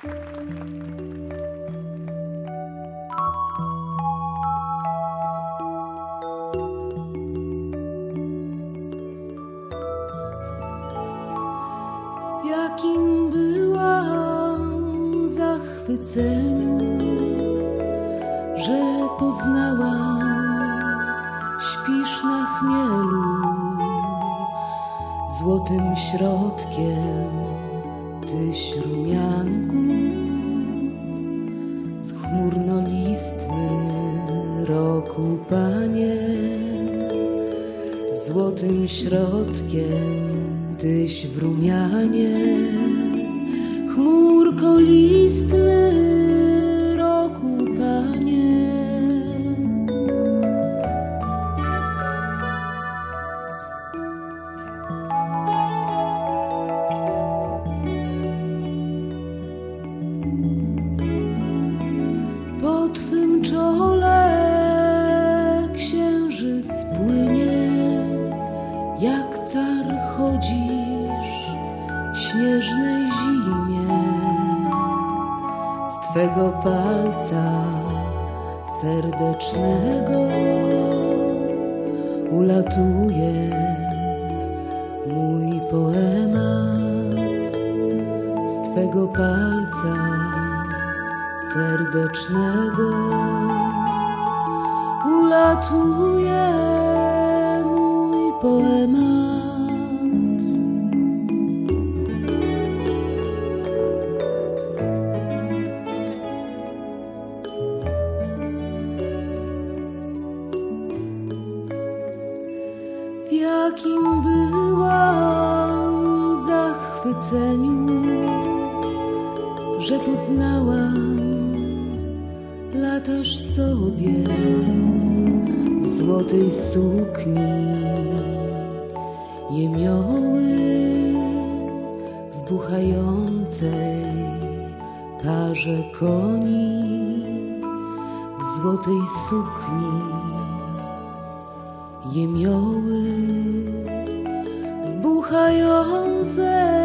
W jakim byłam zachwyceniu, że poznałam, śpisz na chmielu, złotym środkiem tyś rumianku, roku panie, złotym środkiem tyś w rumianie, chmurko listny śnieżnej zimie. Z twego palca serdecznego ulatuje mój poemat. Z twego palca serdecznego ulatuje mój poemat. Jakim byłam zachwyceniu, że poznałam, latasz sobie w złotej sukni, jemioły w buchającej parze koni, w złotej sukni, jemioły w buchającej